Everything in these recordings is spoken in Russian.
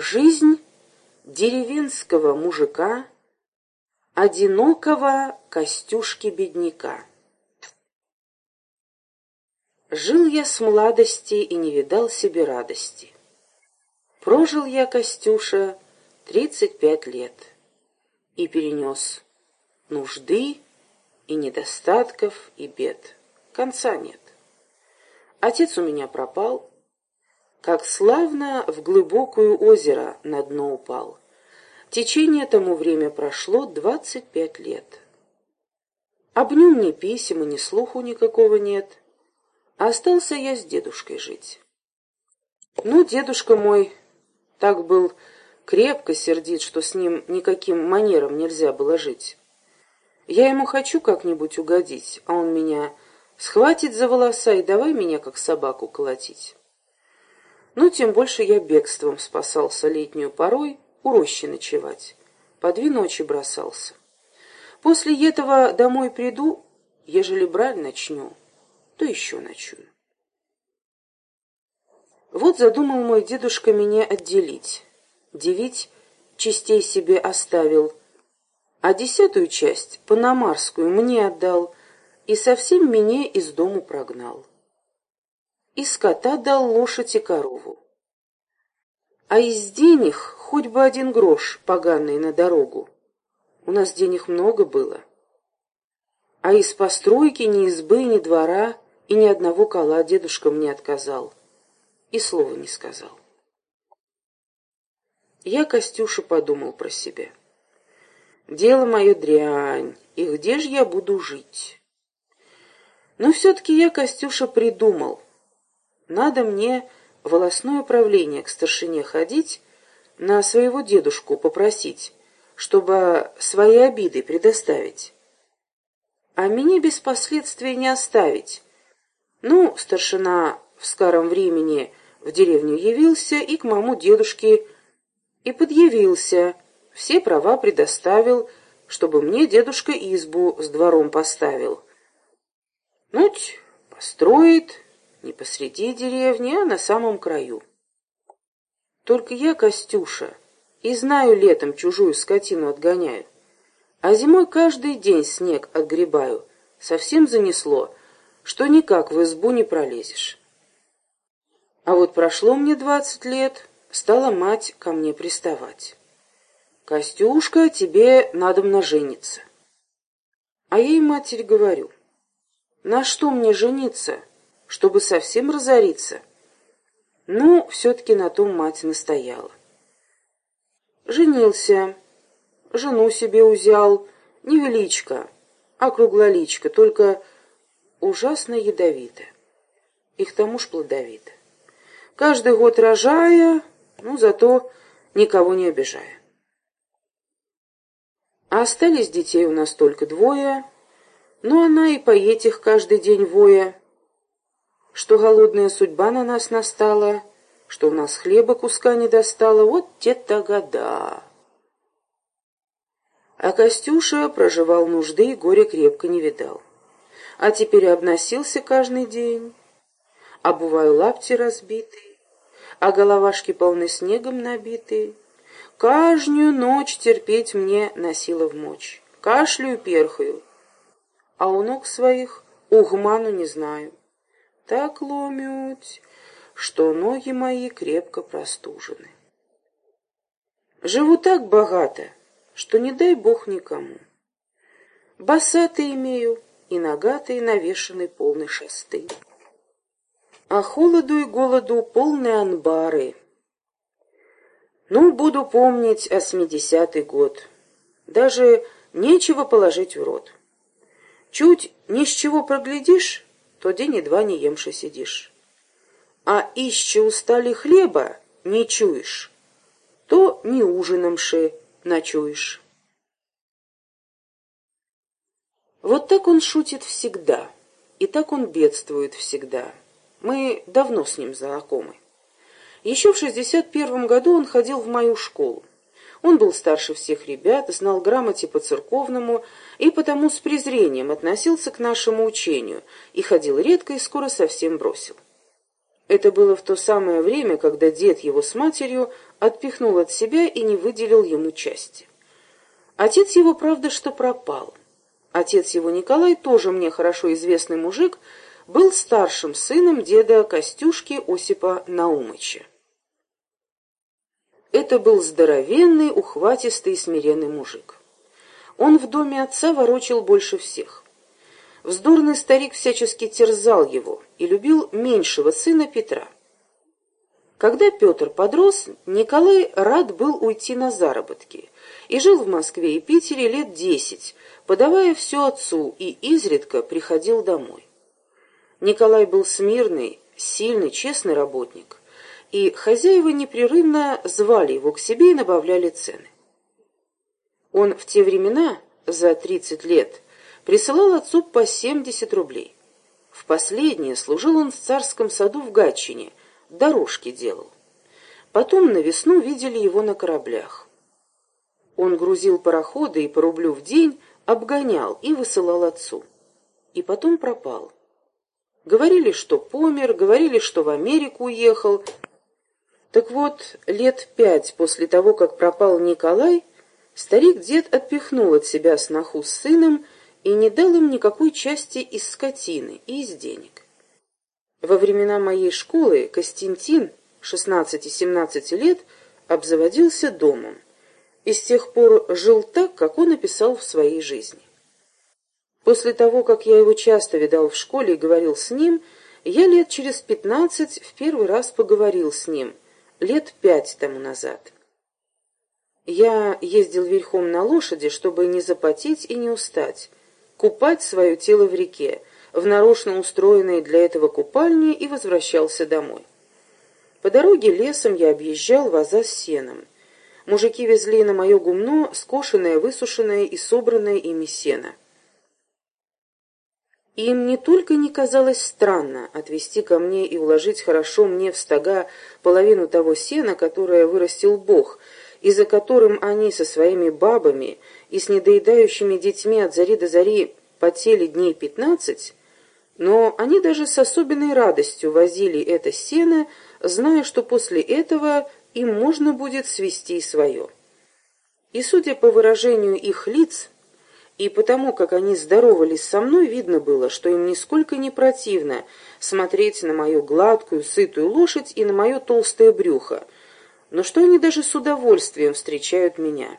Жизнь деревенского мужика, одинокого Костюшки-бедняка. Жил я с младости и не видал себе радости. Прожил я, Костюша, тридцать пять лет и перенес нужды и недостатков и бед. Конца нет. Отец у меня пропал, как славно в глубокое озеро на дно упал. Течение тому время прошло двадцать пять лет. Об нем ни писем и ни слуху никакого нет. Остался я с дедушкой жить. Ну, дедушка мой так был крепко сердит, что с ним никаким манером нельзя было жить. Я ему хочу как-нибудь угодить, а он меня схватит за волоса и давай меня как собаку колотить. Ну, тем больше я бегством спасался летнюю порой, у рощи ночевать. По две ночи бросался. После этого домой приду, ежели браль начну, то еще ночую. Вот задумал мой дедушка меня отделить. Девять частей себе оставил, а десятую часть, панамарскую, мне отдал и совсем меня из дому прогнал. И скота дал лошадь и корову. А из денег хоть бы один грош поганый на дорогу. У нас денег много было. А из постройки ни избы, ни двора и ни одного кола дедушка мне отказал. И слова не сказал. Я, Костюша, подумал про себя. Дело мое дрянь, и где же я буду жить? Но все-таки я, Костюша, придумал. Надо мне волосное управление к старшине ходить, на своего дедушку попросить, чтобы свои обиды предоставить. А меня без последствий не оставить. Ну, старшина в скором времени в деревню явился и к маму дедушке и подъявился, все права предоставил, чтобы мне дедушка избу с двором поставил. Нуть построит не посреди деревни, а на самом краю. Только я, Костюша, и знаю летом чужую скотину отгоняю, а зимой каждый день снег отгребаю. Совсем занесло, что никак в избу не пролезешь. А вот прошло мне двадцать лет, стала мать ко мне приставать. «Костюшка, тебе надо жениться». А ей матерь говорю, «На что мне жениться, чтобы совсем разориться?» Ну, все-таки на том мать настояла. Женился, жену себе узял, невеличко, а круглоличка, только ужасно ядовито. И к тому ж плодовито каждый год рожая, ну, зато никого не обижая. А остались детей у нас только двое, но она и поеть их каждый день воя, что голодная судьба на нас настала, что у нас хлеба куска не достала, вот те-то года. А Костюша проживал нужды и горе крепко не видал. А теперь обносился каждый день, обуваю лапти разбитые, а головашки полны снегом набитые. Каждую ночь терпеть мне носила в мочь. Кашляю, перхаю, а у ног своих угману не знаю. Так ломють, что ноги мои крепко простужены. Живу так богато, что не дай бог никому. Босатый имею и нагатые навешаны полный шесты а холоду и голоду полные анбары. Ну, буду помнить осьмидесятый год. Даже нечего положить в рот. Чуть ни с чего проглядишь, то день и два не емши сидишь. А ищи устали хлеба не чуешь, то не ужиномши ночуешь. Вот так он шутит всегда, и так он бедствует всегда. Мы давно с ним знакомы. Еще в шестьдесят первом году он ходил в мою школу. Он был старше всех ребят, знал грамоте по-церковному и потому с презрением относился к нашему учению и ходил редко и скоро совсем бросил. Это было в то самое время, когда дед его с матерью отпихнул от себя и не выделил ему части. Отец его, правда, что пропал. Отец его Николай, тоже мне хорошо известный мужик, был старшим сыном деда Костюшки Осипа Наумыча. Это был здоровенный, ухватистый и смиренный мужик. Он в доме отца ворочил больше всех. Вздорный старик всячески терзал его и любил меньшего сына Петра. Когда Петр подрос, Николай рад был уйти на заработки и жил в Москве и Питере лет десять, подавая все отцу и изредка приходил домой. Николай был смирный, сильный, честный работник, и хозяева непрерывно звали его к себе и набавляли цены. Он в те времена, за тридцать лет, присылал отцу по семьдесят рублей. В последнее служил он в царском саду в Гатчине, дорожки делал. Потом на весну видели его на кораблях. Он грузил пароходы и по рублю в день обгонял и высылал отцу. И потом пропал. Говорили, что помер, говорили, что в Америку уехал. Так вот, лет пять после того, как пропал Николай, старик-дед отпихнул от себя сноху с сыном и не дал им никакой части из скотины и из денег. Во времена моей школы Костянтин, 16-17 лет, обзаводился домом и с тех пор жил так, как он описал в своей жизни. После того, как я его часто видал в школе и говорил с ним, я лет через пятнадцать в первый раз поговорил с ним, лет пять тому назад. Я ездил верхом на лошади, чтобы не запотеть и не устать, купать свое тело в реке, в нарочно устроенной для этого купальне и возвращался домой. По дороге лесом я объезжал ваза с сеном. Мужики везли на мое гумно скошенное, высушенное и собранное ими сено. Им не только не казалось странно отвезти ко мне и уложить хорошо мне в стога половину того сена, которое вырастил Бог, и за которым они со своими бабами и с недоедающими детьми от зари до зари потели дней пятнадцать, но они даже с особенной радостью возили это сено, зная, что после этого им можно будет свести свое. И, судя по выражению их лиц, и потому, как они здоровались со мной, видно было, что им нисколько не противно смотреть на мою гладкую, сытую лошадь и на мое толстое брюхо, но что они даже с удовольствием встречают меня.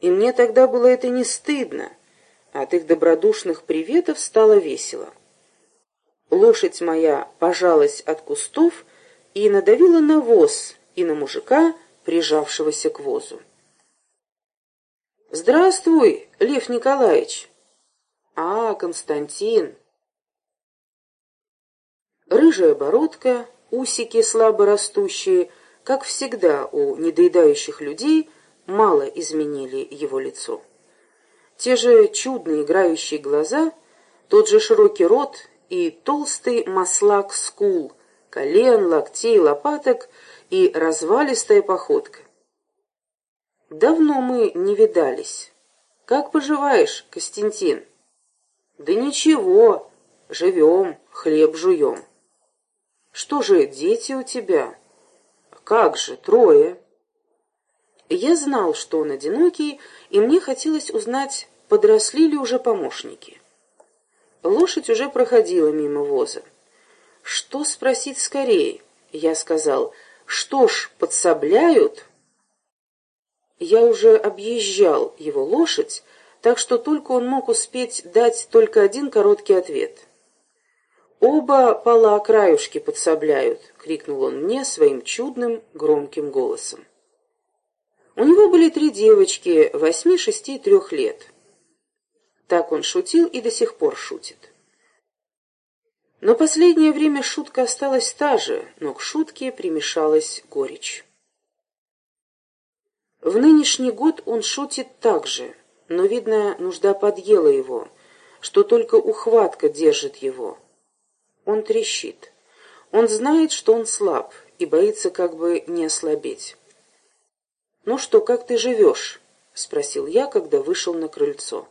И мне тогда было это не стыдно, а от их добродушных приветов стало весело. Лошадь моя пожалась от кустов и надавила на воз и на мужика, прижавшегося к возу. «Здравствуй, Лев Николаевич!» «А, Константин!» Рыжая бородка, усики слабо растущие, как всегда у недоедающих людей, мало изменили его лицо. Те же чудные играющие глаза, тот же широкий рот и толстый маслак скул, колен, локтей, лопаток и развалистая походка. Давно мы не видались. Как поживаешь, Костянтин? Да ничего, живем, хлеб жуем. Что же, дети у тебя? Как же, трое. Я знал, что он одинокий, и мне хотелось узнать, подросли ли уже помощники. Лошадь уже проходила мимо воза. «Что спросить скорее?» Я сказал, «Что ж, подсобляют?» Я уже объезжал его лошадь, так что только он мог успеть дать только один короткий ответ. «Оба пола краюшки подсобляют!» — крикнул он мне своим чудным громким голосом. У него были три девочки, восьми, шести и трех лет. Так он шутил и до сих пор шутит. Но последнее время шутка осталась та же, но к шутке примешалась горечь. В нынешний год он шутит так же, но, видно, нужда подъела его, что только ухватка держит его. Он трещит. Он знает, что он слаб, и боится как бы не ослабеть. «Ну что, как ты живешь?» — спросил я, когда вышел на крыльцо.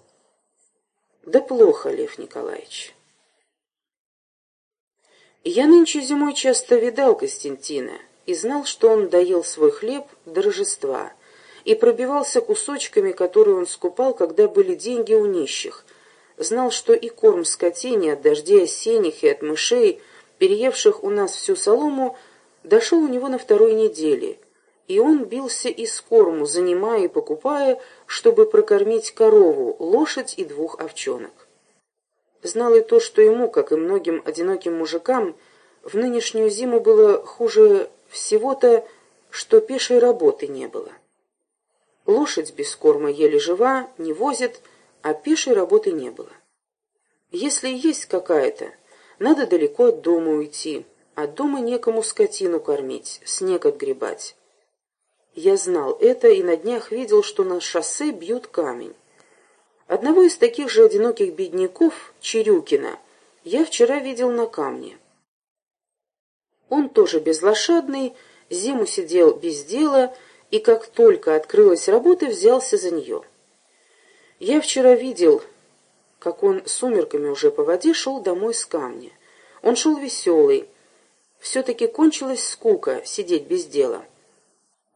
Да плохо, Лев Николаевич. Я нынче зимой часто видал Константина, и знал, что он доел свой хлеб до Рождества и пробивался кусочками, которые он скупал, когда были деньги у нищих. Знал, что и корм скотине от дождей осенних и от мышей, переевших у нас всю солому, дошел у него на второй неделе, и он бился из корму, занимая и покупая, чтобы прокормить корову, лошадь и двух овчонок. Знал и то, что ему, как и многим одиноким мужикам, в нынешнюю зиму было хуже всего-то, что пешей работы не было. Лошадь без корма еле жива, не возит, а пешей работы не было. Если есть какая-то, надо далеко от дома уйти, от дома некому скотину кормить, снег отгребать. Я знал это и на днях видел, что на шоссе бьют камень. Одного из таких же одиноких бедняков, Черюкина, я вчера видел на камне. Он тоже безлошадный, зиму сидел без дела и, как только открылась работа, взялся за нее. Я вчера видел, как он сумерками уже по воде шел домой с камня. Он шел веселый. Все-таки кончилась скука сидеть без дела.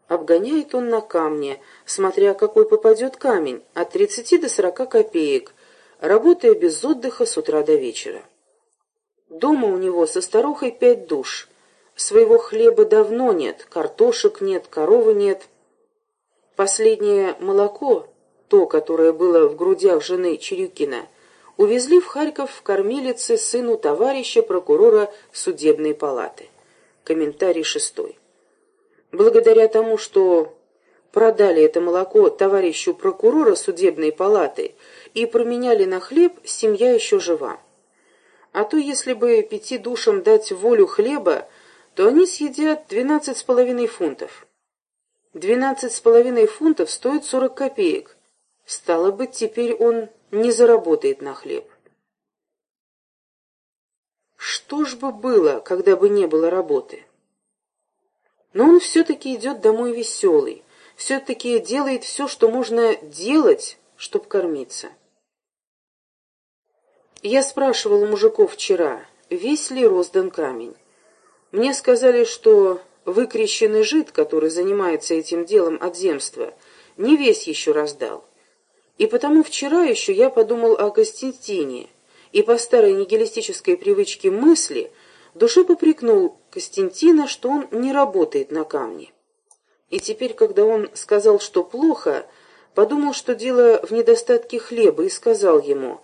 Обгоняет он на камне, смотря какой попадет камень, от тридцати до сорока копеек, работая без отдыха с утра до вечера. Дома у него со старухой пять душ. Своего хлеба давно нет, картошек нет, коровы нет. Последнее молоко, то, которое было в грудях жены Чирюкина, увезли в Харьков в кормилице сыну товарища прокурора судебной палаты. Комментарий шестой. Благодаря тому, что продали это молоко товарищу прокурора судебной палаты и променяли на хлеб, семья еще жива. А то, если бы пяти душам дать волю хлеба, то они съедят двенадцать с половиной фунтов. Двенадцать с половиной фунтов стоит сорок копеек. Стало быть, теперь он не заработает на хлеб. Что ж бы было, когда бы не было работы? Но он все-таки идет домой веселый, все-таки делает все, что можно делать, чтобы кормиться. Я спрашивал у мужиков вчера, весь ли роздан камень. Мне сказали, что выкрещенный жид, который занимается этим делом от земства, не весь еще раздал. И потому вчера еще я подумал о Константине, и по старой нигилистической привычке мысли душе попрекнул Константина, что он не работает на камне. И теперь, когда он сказал, что плохо, подумал, что дело в недостатке хлеба, и сказал ему,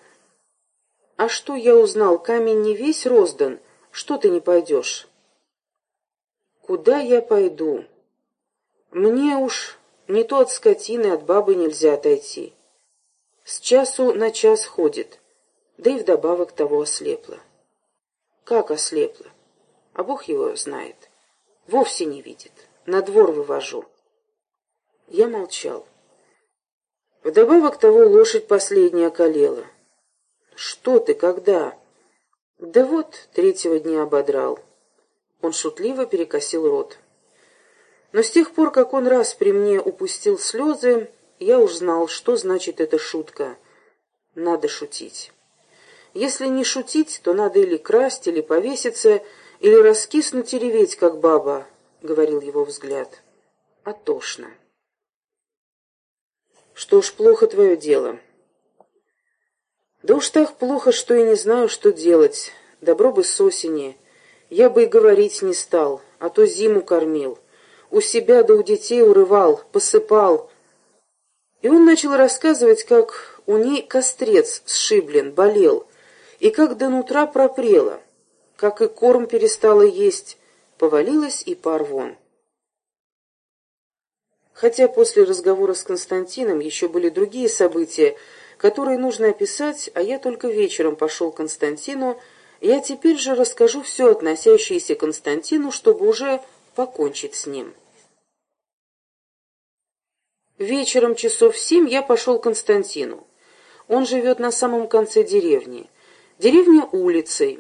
«А что я узнал, камень не весь роздан, что ты не пойдешь?» Куда я пойду? Мне уж не то от скотины, от бабы нельзя отойти. С часу на час ходит, да и вдобавок того ослепла. Как ослепла? А Бог его знает. Вовсе не видит. На двор вывожу. Я молчал. Вдобавок того лошадь последняя колела. Что ты, когда? Да вот, третьего дня ободрал. Он шутливо перекосил рот. Но с тех пор, как он раз при мне упустил слезы, я уж знал, что значит эта шутка. Надо шутить. Если не шутить, то надо или красть, или повеситься, или раскиснуть и реветь, как баба, — говорил его взгляд. А тошно. Что уж плохо твое дело. Да уж так плохо, что и не знаю, что делать. Добро бы с осени. Я бы и говорить не стал, а то зиму кормил. У себя да у детей урывал, посыпал. И он начал рассказывать, как у ней кострец сшиблен, болел, и как до нутра пропрело, как и корм перестала есть, повалилась и пар вон. Хотя после разговора с Константином еще были другие события, которые нужно описать, а я только вечером пошел к Константину, я теперь же расскажу все, относящееся к Константину, чтобы уже покончить с ним. Вечером часов семь я пошел к Константину. Он живет на самом конце деревни. Деревня улицей.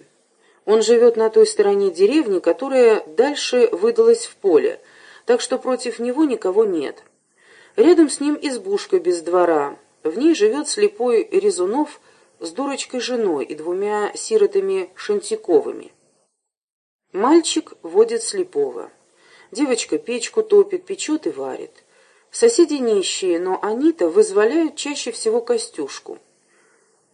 Он живет на той стороне деревни, которая дальше выдалась в поле, так что против него никого нет. Рядом с ним избушка без двора. В ней живет слепой Резунов с дурочкой женой и двумя сиротами Шантиковыми. Мальчик водит слепого. Девочка печку топит, печет и варит. Соседи нищие, но они-то вызволяют чаще всего Костюшку.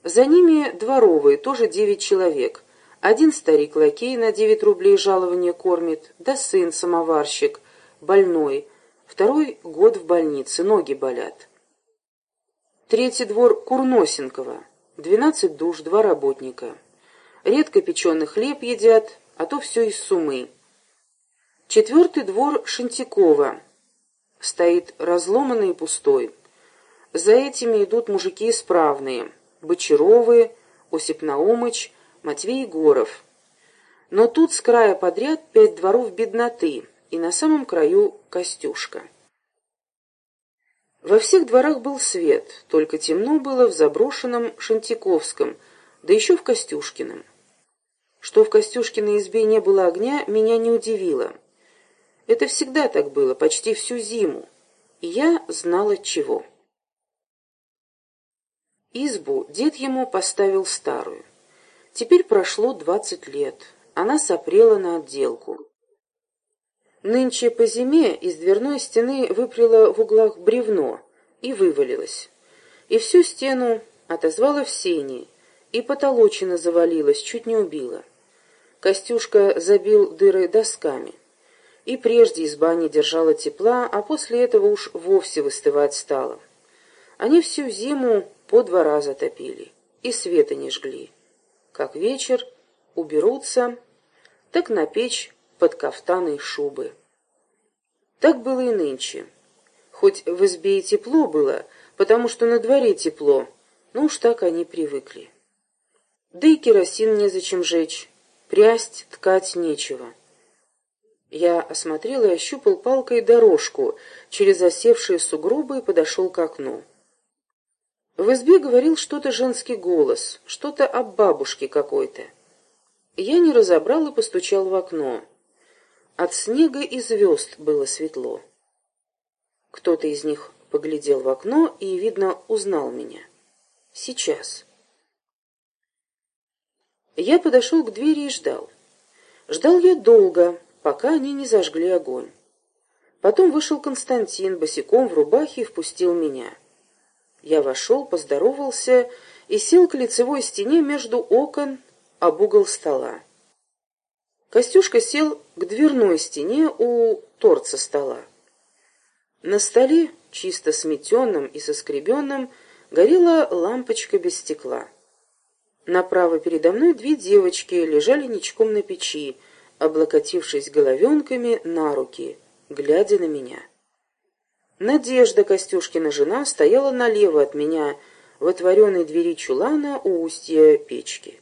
За ними дворовые, тоже девять человек. Один старик-лакей на девять рублей жалования кормит, да сын самоварщик, больной. Второй год в больнице, ноги болят. Третий двор Курносенкова. Двенадцать душ, два работника. Редко печеный хлеб едят, а то все из сумы. Четвертый двор Шантикова. Стоит разломанный и пустой. За этими идут мужики исправные. Бочаровы, Осип Наумыч, Матвей Егоров. Но тут с края подряд пять дворов бедноты, и на самом краю Костюшка. Во всех дворах был свет, только темно было в заброшенном Шантиковском, да еще в Костюшкином. Что в Костюшкиной избе не было огня, меня не удивило. Это всегда так было, почти всю зиму. И я знала чего. Избу дед ему поставил старую. Теперь прошло двадцать лет. Она сопрела на отделку. Нынче по зиме из дверной стены выпряло в углах бревно и вывалилось. И всю стену отозвала в сени, и потолочина завалилась, чуть не убила. Костюшка забил дыры досками. И прежде изба не держала тепла, а после этого уж вовсе выстывать стала. Они всю зиму по два раза топили, и света не жгли. Как вечер, уберутся, так на печь под кафтаны и шубы. Так было и нынче. Хоть в избе и тепло было, потому что на дворе тепло, но уж так они привыкли. Да и керосин незачем жечь, прясть, ткать нечего. Я осмотрел и ощупал палкой дорожку через осевшие сугробы и подошел к окну. В избе говорил что-то женский голос, что-то об бабушке какой-то. Я не разобрал и постучал в окно. От снега и звезд было светло. Кто-то из них поглядел в окно и, видно, узнал меня. Сейчас. Я подошел к двери и ждал. Ждал я долго, пока они не зажгли огонь. Потом вышел Константин босиком в рубахе и впустил меня. Я вошел, поздоровался и сел к лицевой стене между окон об угол стола. Костюшка сел к дверной стене у торца стола. На столе, чисто сметенном и соскребенном, горела лампочка без стекла. Направо передо мной две девочки лежали ничком на печи, облокотившись головенками на руки, глядя на меня. Надежда, Костюшкина жена, стояла налево от меня, в отворенной двери чулана у устья печки.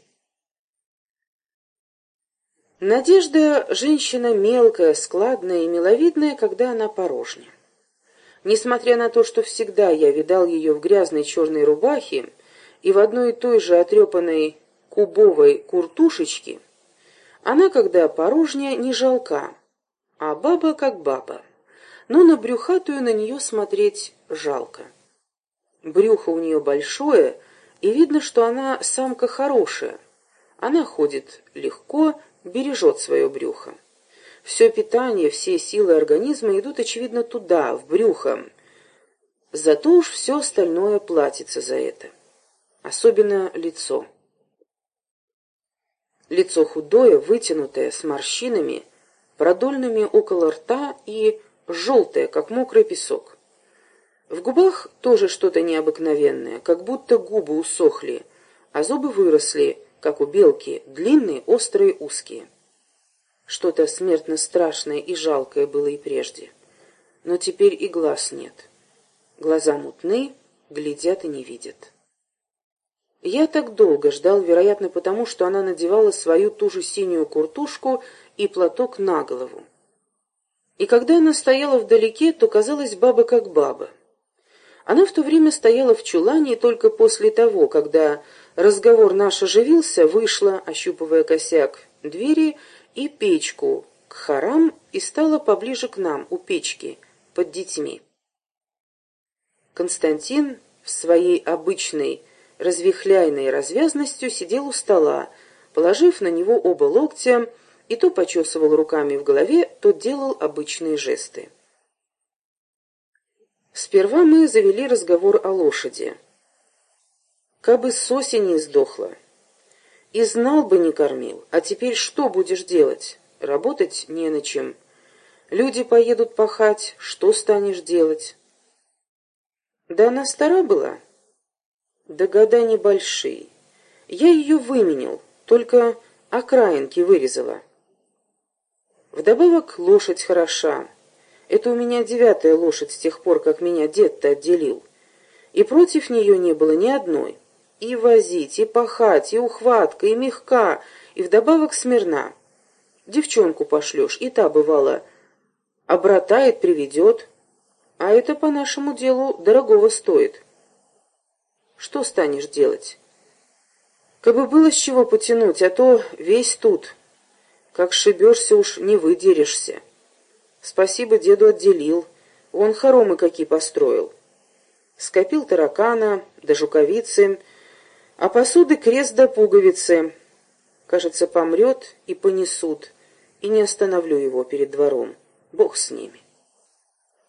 Надежда — женщина мелкая, складная и миловидная, когда она порожня. Несмотря на то, что всегда я видал ее в грязной черной рубахе и в одной и той же отрепанной кубовой куртушечке, она, когда порожняя, не жалка, а баба как баба. Но на брюхатую на нее смотреть жалко. Брюхо у нее большое, и видно, что она самка хорошая. Она ходит легко, бережет свое брюхо. Все питание, все силы организма идут, очевидно, туда, в брюхо. Зато уж все остальное платится за это. Особенно лицо. Лицо худое, вытянутое, с морщинами, продольными около рта и желтое, как мокрый песок. В губах тоже что-то необыкновенное, как будто губы усохли, а зубы выросли, как у белки, длинные, острые, узкие. Что-то смертно страшное и жалкое было и прежде. Но теперь и глаз нет. Глаза мутны, глядят и не видят. Я так долго ждал, вероятно, потому что она надевала свою ту же синюю куртушку и платок на голову. И когда она стояла вдалеке, то казалась баба как баба. Она в то время стояла в чулане, и только после того, когда разговор наш оживился, вышла, ощупывая косяк двери, и печку к харам и стала поближе к нам, у печки, под детьми. Константин в своей обычной развихляйной развязностью сидел у стола, положив на него оба локтя, и то почесывал руками в голове, тот делал обычные жесты. Сперва мы завели разговор о лошади. Кабы с осени сдохла. И знал бы, не кормил. А теперь что будешь делать? Работать не на чем. Люди поедут пахать, что станешь делать? Да она стара была. Да года небольшие. Я ее выменил, только окраинки вырезала. Вдобавок лошадь хороша. Это у меня девятая лошадь с тех пор, как меня дед-то отделил. И против нее не было ни одной. И возить, и пахать, и ухватка, и мягка, и вдобавок смирна. Девчонку пошлешь, и та, бывала, обратает, приведет. А это по нашему делу дорогого стоит. Что станешь делать? Кабы было с чего потянуть, а то весь тут. Как шибешься уж, не выдерешься. Спасибо деду отделил. Он хоромы какие построил. Скопил таракана, да жуковицы, а посуды крест да пуговицы. Кажется, помрет и понесут, и не остановлю его перед двором. Бог с ними.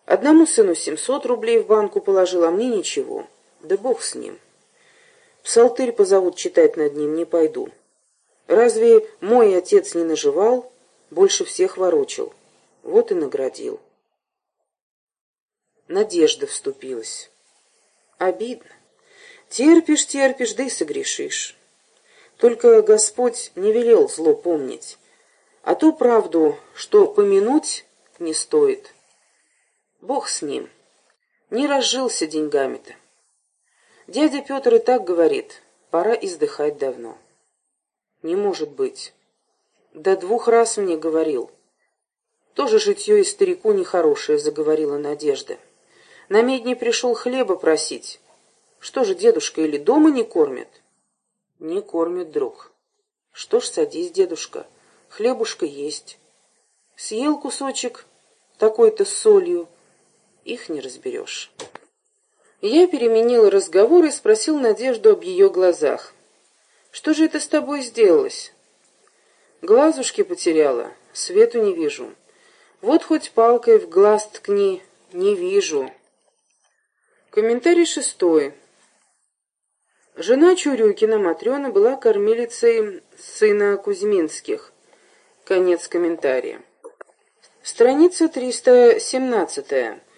Одному сыну семьсот рублей в банку положил, а мне ничего. Да бог с ним. Псалтырь позовут читать над ним, не пойду. Разве мой отец не наживал, больше всех ворочил? Вот и наградил. Надежда вступилась. Обидно. Терпишь, терпишь, да и согрешишь. Только Господь не велел зло помнить, а ту правду, что помянуть не стоит. Бог с ним. Не разжился деньгами-то. Дядя Петр и так говорит, пора издыхать давно. Не может быть. До двух раз мне говорил. Тоже житье и старику нехорошее, заговорила Надежда. На медне пришел хлеба просить. Что же, дедушка, или дома не кормят? Не кормят, друг. Что ж, садись, дедушка, хлебушка есть. Съел кусочек такой-то с солью, их не разберешь. Я переменил разговор и спросил Надежду об ее глазах. «Что же это с тобой сделалось?» «Глазушки потеряла, свету не вижу. Вот хоть палкой в глаз ткни, не вижу». Комментарий шестой. Жена Чурюкина, Матрена, была кормилицей сына Кузьминских. Конец комментария. Страница 317.